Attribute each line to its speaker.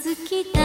Speaker 1: 月だ